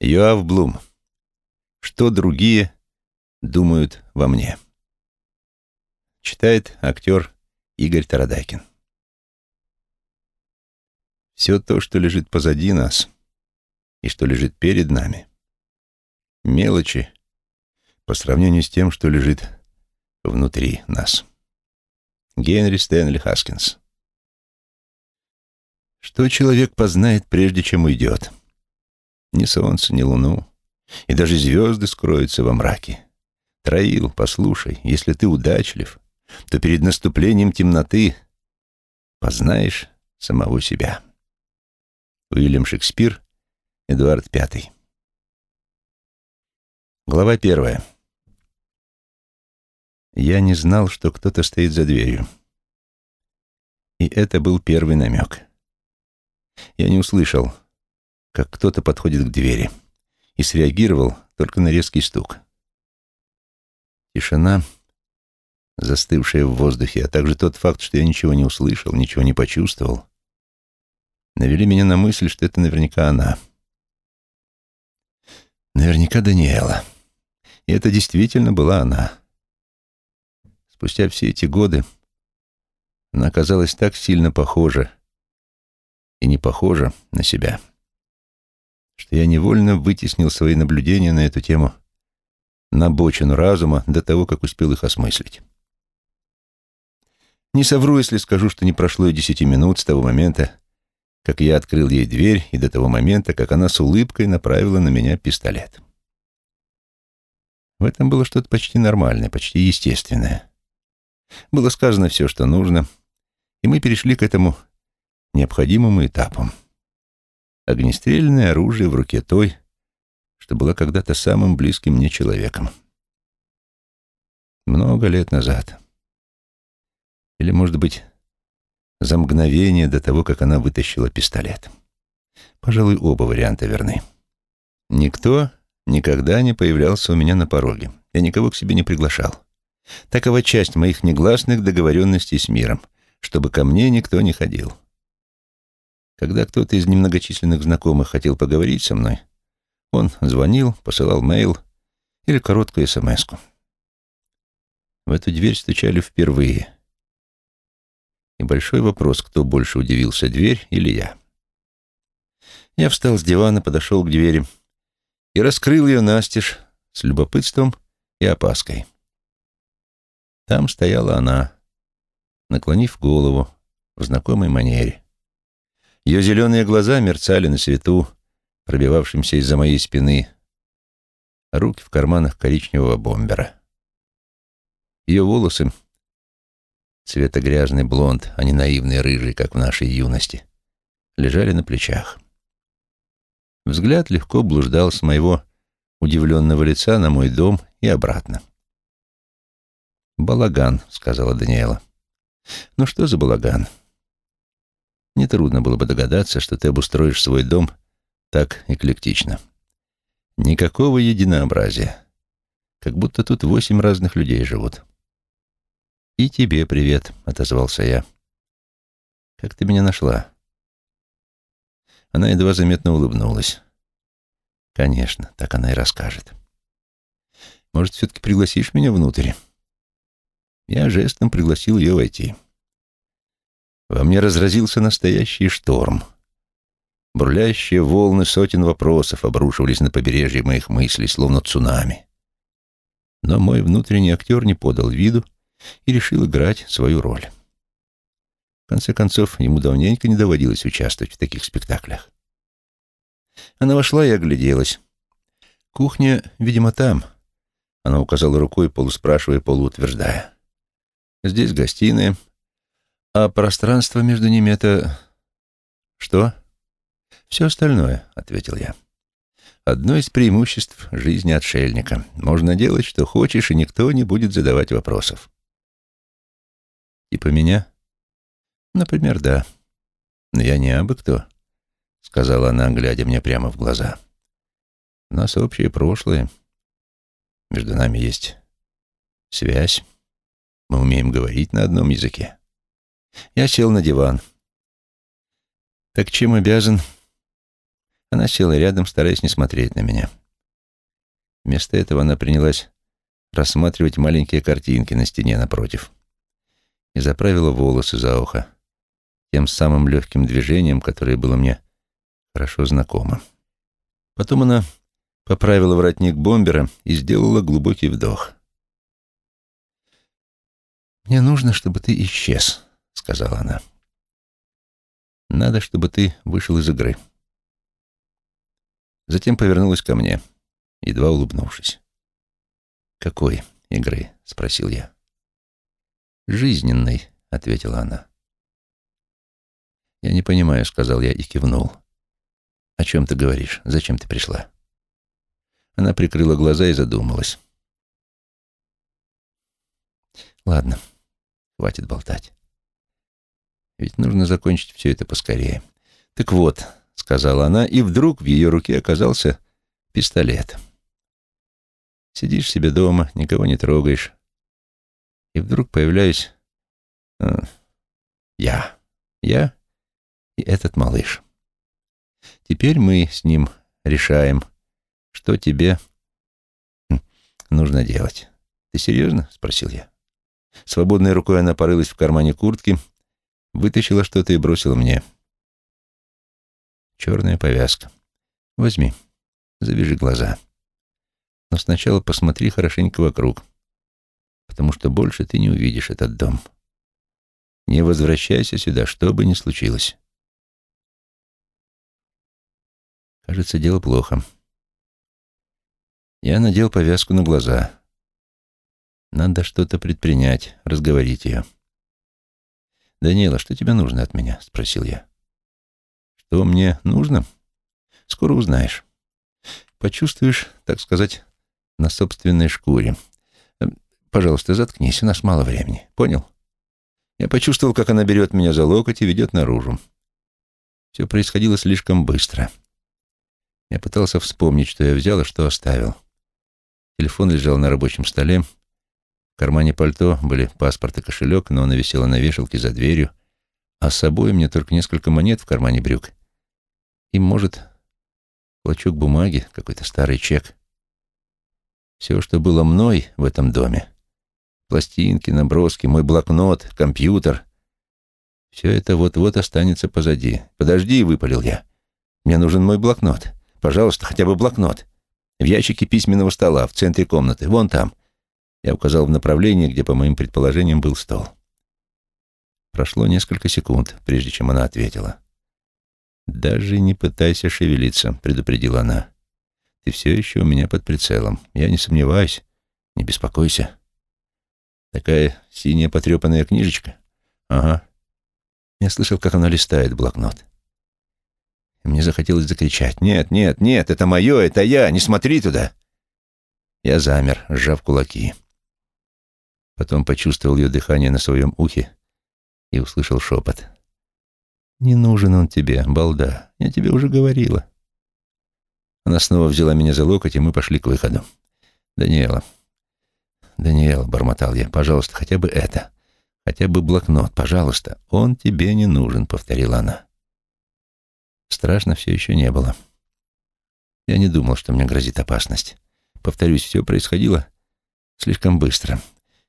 Йоав Блум. Что другие думают во мне? Читает актер Игорь Тарадайкин. Все то, что лежит позади нас и что лежит перед нами, мелочи по сравнению с тем, что лежит внутри нас. Генри Стэнли Хаскинс. Что человек познает, прежде чем уйдет? Ни солнце, ни луну, и даже звезды скроются во мраке. Троил, послушай, если ты удачлив, то перед наступлением темноты познаешь самого себя. Уильям Шекспир, Эдуард V. Глава первая. Я не знал, что кто-то стоит за дверью. И это был первый намек. Я не услышал, как кто-то подходит к двери, и среагировал только на резкий стук. Тишина, застывшая в воздухе, а также тот факт, что я ничего не услышал, ничего не почувствовал, навели меня на мысль, что это наверняка она. Наверняка Даниэла. И это действительно была она. Спустя все эти годы она оказалась так сильно похожа и не похожа на себя что я невольно вытеснил свои наблюдения на эту тему на бочину разума до того, как успел их осмыслить. Не совру, если скажу, что не прошло и десяти минут с того момента, как я открыл ей дверь, и до того момента, как она с улыбкой направила на меня пистолет. В этом было что-то почти нормальное, почти естественное. Было сказано все, что нужно, и мы перешли к этому необходимому этапу огнестрельное оружие в руке той, что была когда-то самым близким мне человеком. Много лет назад. Или, может быть, за мгновение до того, как она вытащила пистолет. Пожалуй, оба варианта верны. Никто никогда не появлялся у меня на пороге. Я никого к себе не приглашал. Такова часть моих негласных договоренностей с миром, чтобы ко мне никто не ходил. Когда кто-то из немногочисленных знакомых хотел поговорить со мной, он звонил, посылал мейл или короткую смс -ку. В эту дверь стучали впервые. И большой вопрос, кто больше удивился, дверь или я. Я встал с дивана, подошел к двери и раскрыл ее настежь с любопытством и опаской. Там стояла она, наклонив голову в знакомой манере. Ее зеленые глаза мерцали на свету, пробивавшемся из-за моей спины, а руки в карманах коричневого бомбера. Ее волосы, цвета грязный блонд, а не наивный рыжий, как в нашей юности, лежали на плечах. Взгляд легко блуждал с моего удивленного лица на мой дом и обратно. «Балаган», — сказала Даниэла. «Ну что за балаган?» Нетрудно было бы догадаться, что ты обустроишь свой дом так эклектично. Никакого единообразия. Как будто тут восемь разных людей живут. «И тебе привет», — отозвался я. «Как ты меня нашла?» Она едва заметно улыбнулась. «Конечно, так она и расскажет. Может, все-таки пригласишь меня внутрь?» Я жестом пригласил ее войти. Во мне разразился настоящий шторм. Бурлящие волны сотен вопросов обрушивались на побережье моих мыслей, словно цунами. Но мой внутренний актер не подал виду и решил играть свою роль. В конце концов, ему давненько не доводилось участвовать в таких спектаклях. Она вошла и огляделась. «Кухня, видимо, там», — она указала рукой, полуспрашивая, полуутверждая. «Здесь гостиная, а пространство между ними — это... Что? Все остальное, — ответил я. Одно из преимуществ жизни отшельника. Можно делать, что хочешь, и никто не будет задавать вопросов. Типа меня? Например, да. Но я не абы кто, — сказала она, глядя мне прямо в глаза. У нас общее прошлое. Между нами есть связь. Мы умеем говорить на одном языке. Я сел на диван. «Так чем обязан?» Она села рядом, стараясь не смотреть на меня. Вместо этого она принялась рассматривать маленькие картинки на стене напротив и заправила волосы за ухо тем самым легким движением, которое было мне хорошо знакомо. Потом она поправила воротник бомбера и сделала глубокий вдох. «Мне нужно, чтобы ты исчез», — сказала она. «Надо, чтобы ты вышел из игры». Затем повернулась ко мне, едва улыбнувшись. «Какой игры?» — спросил я. «Жизненной», — ответила она. «Я не понимаю», — сказал я и кивнул. «О чем ты говоришь? Зачем ты пришла?» Она прикрыла глаза и задумалась. «Ладно, хватит болтать. Ведь нужно закончить все это поскорее. Так вот, — сказала она, и вдруг в ее руке оказался пистолет. Сидишь себе дома, никого не трогаешь, и вдруг появляюсь э, я, я и этот малыш. Теперь мы с ним решаем, что тебе нужно делать. Ты серьезно? — спросил я. Свободной рукой она порылась в кармане куртки, вытащила что-то и бросила мне. — Черная повязка. Возьми, завяжи глаза. Но сначала посмотри хорошенько вокруг, потому что больше ты не увидишь этот дом. Не возвращайся сюда, что бы ни случилось. Кажется, дело плохо. Я надел повязку на глаза. Надо что-то предпринять, разговорить ее. «Даниэла, что тебе нужно от меня?» — спросил я. Что мне нужно? Скоро узнаешь. Почувствуешь, так сказать, на собственной шкуре. Эм, пожалуйста, заткнись, у нас мало времени. Понял? Я почувствовал, как она берет меня за локоть и ведет наружу. Все происходило слишком быстро. Я пытался вспомнить, что я взял и что оставил. Телефон лежал на рабочем столе. В кармане пальто были паспорт и кошелек, но она висела на вешалке за дверью, а с собой мне только несколько монет в кармане брюк и, может, клочок бумаги, какой-то старый чек. Все, что было мной в этом доме, пластинки, наброски, мой блокнот, компьютер, все это вот-вот останется позади. «Подожди», — выпалил я. «Мне нужен мой блокнот. Пожалуйста, хотя бы блокнот. В ящике письменного стола, в центре комнаты, вон там». Я указал в направлении, где, по моим предположениям, был стол. Прошло несколько секунд, прежде чем она ответила. «Даже не пытайся шевелиться», — предупредила она. «Ты все еще у меня под прицелом. Я не сомневаюсь. Не беспокойся». «Такая синяя потрепанная книжечка?» «Ага». Я слышал, как она листает блокнот. мне захотелось закричать. «Нет, нет, нет, это мое, это я, не смотри туда!» Я замер, сжав кулаки. Потом почувствовал ее дыхание на своем ухе и услышал шепот. «Не нужен он тебе, балда. Я тебе уже говорила». Она снова взяла меня за локоть, и мы пошли к выходу. «Даниэла, Даниэла», — бормотал я, — «пожалуйста, хотя бы это. Хотя бы блокнот, пожалуйста. Он тебе не нужен», — повторила она. Страшно все еще не было. Я не думал, что мне грозит опасность. Повторюсь, все происходило слишком быстро.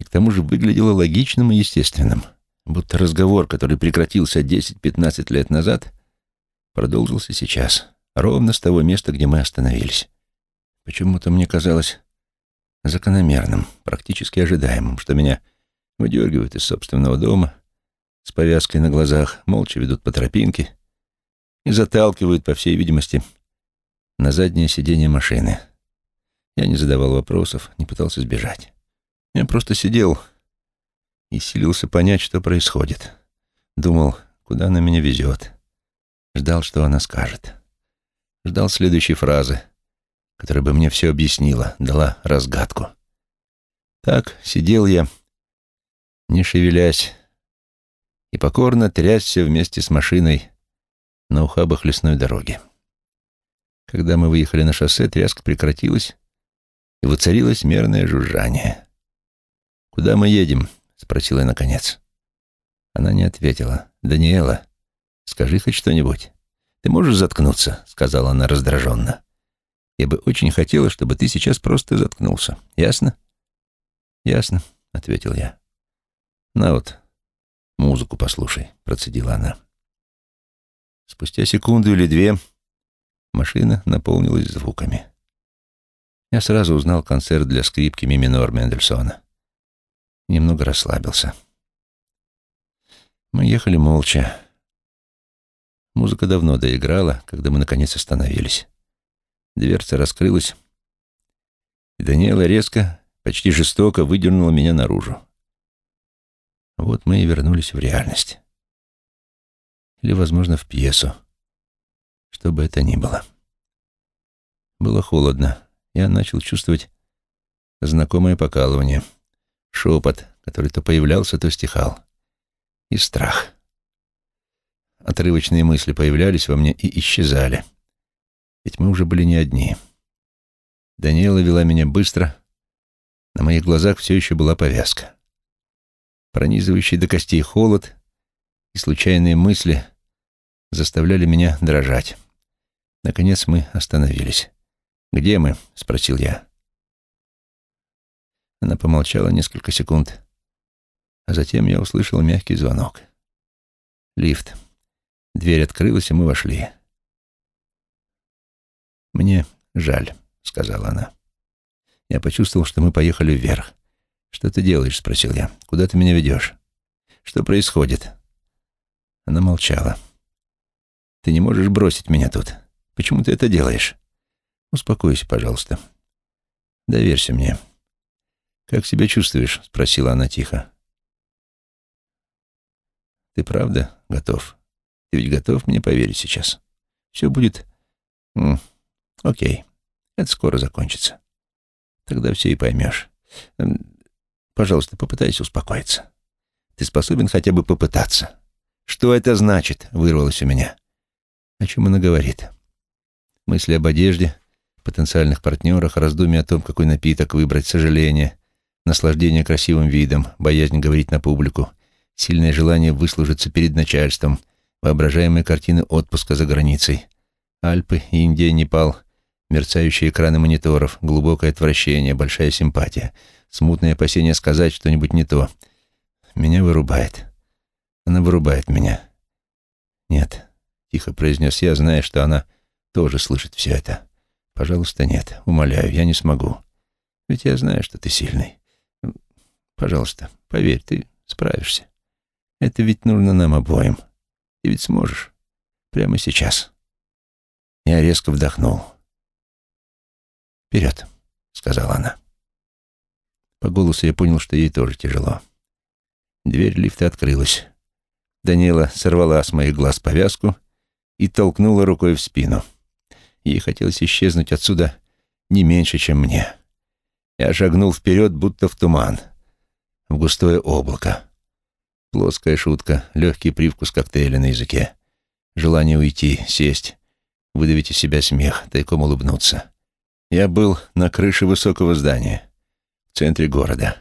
И к тому же выглядело логичным и естественным будто разговор, который прекратился 10-15 лет назад, продолжился сейчас, ровно с того места, где мы остановились. Почему-то мне казалось закономерным, практически ожидаемым, что меня выдергивают из собственного дома с повязкой на глазах, молча ведут по тропинке и заталкивают, по всей видимости, на заднее сиденье машины. Я не задавал вопросов, не пытался сбежать. Я просто сидел и силился понять, что происходит. Думал, куда она меня везет. Ждал, что она скажет. Ждал следующей фразы, которая бы мне все объяснила, дала разгадку. Так сидел я, не шевелясь, и покорно трясся вместе с машиной на ухабах лесной дороги. Когда мы выехали на шоссе, тряска прекратилась, и воцарилось мерное жужжание. «Куда мы едем?» — спросил я наконец. Она не ответила. «Даниэла, скажи хоть что-нибудь. «Ты можешь заткнуться?» — сказала она раздраженно. «Я бы очень хотела, чтобы ты сейчас просто заткнулся. Ясно?» «Ясно», — ответил я. «На вот, музыку послушай», — процедила она. Спустя секунду или две машина наполнилась звуками. Я сразу узнал концерт для скрипки ми минор Мендельсона. Немного расслабился. Мы ехали молча. Музыка давно доиграла, когда мы наконец остановились. Дверца раскрылась, и Даниэла резко, почти жестоко выдернула меня наружу. Вот мы и вернулись в реальность. Или, возможно, в пьесу. Что бы это ни было. Было холодно. Я начал чувствовать знакомое покалывание. Шепот, который то появлялся, то стихал. И страх. Отрывочные мысли появлялись во мне и исчезали. Ведь мы уже были не одни. Даниэла вела меня быстро. На моих глазах все еще была повязка. Пронизывающий до костей холод и случайные мысли заставляли меня дрожать. Наконец мы остановились. «Где мы?» — спросил я. Она помолчала несколько секунд, а затем я услышал мягкий звонок. Лифт. Дверь открылась, и мы вошли. «Мне жаль», — сказала она. Я почувствовал, что мы поехали вверх. «Что ты делаешь?» — спросил я. «Куда ты меня ведешь? Что происходит?» Она молчала. «Ты не можешь бросить меня тут. Почему ты это делаешь?» «Успокойся, пожалуйста. Доверься мне». «Как себя чувствуешь?» — спросила она тихо. «Ты правда готов? Ты ведь готов мне поверить сейчас? Все будет... М -м, окей, это скоро закончится. Тогда все и поймешь. Пожалуйста, попытайся успокоиться. Ты способен хотя бы попытаться. Что это значит? Вырвалось у меня. О чем она говорит? Мысли об одежде, потенциальных партнерах, раздумья о том, какой напиток выбрать, сожаление, наслаждение красивым видом, боязнь говорить на публику, сильное желание выслужиться перед начальством, воображаемые картины отпуска за границей, Альпы, Индия, Непал, мерцающие экраны мониторов, глубокое отвращение, большая симпатия — смутное опасение сказать что-нибудь не то. Меня вырубает. Она вырубает меня. Нет, тихо произнес я, зная, что она тоже слышит все это. Пожалуйста, нет, умоляю, я не смогу. Ведь я знаю, что ты сильный. Пожалуйста, поверь, ты справишься. Это ведь нужно нам обоим. Ты ведь сможешь. Прямо сейчас. Я резко вдохнул. «Вперед», — сказала она. По голосу я понял, что ей тоже тяжело. Дверь лифта открылась. Данила сорвала с моих глаз повязку и толкнула рукой в спину. Ей хотелось исчезнуть отсюда не меньше, чем мне. Я шагнул вперед, будто в туман, в густое облако. Плоская шутка, легкий привкус коктейля на языке. Желание уйти, сесть, выдавить из себя смех, тайком улыбнуться. Я был на крыше высокого здания в центре города.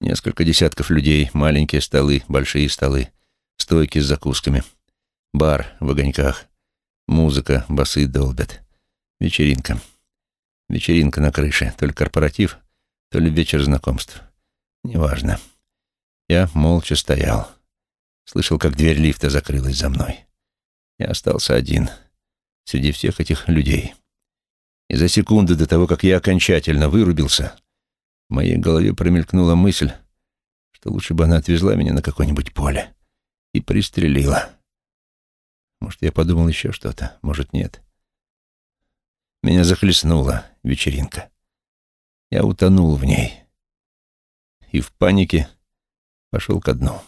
Несколько десятков людей, маленькие столы, большие столы, стойки с закусками, бар в огоньках, музыка, басы долбят. Вечеринка. Вечеринка на крыше. То ли корпоратив, то ли вечер знакомств. Неважно. Я молча стоял. Слышал, как дверь лифта закрылась за мной. Я остался один среди всех этих людей. И за секунду до того, как я окончательно вырубился, в моей голове промелькнула мысль, что лучше бы она отвезла меня на какое-нибудь поле и пристрелила. Может, я подумал еще что-то, может, нет. Меня захлестнула вечеринка. Я утонул в ней и в панике пошел ко дну.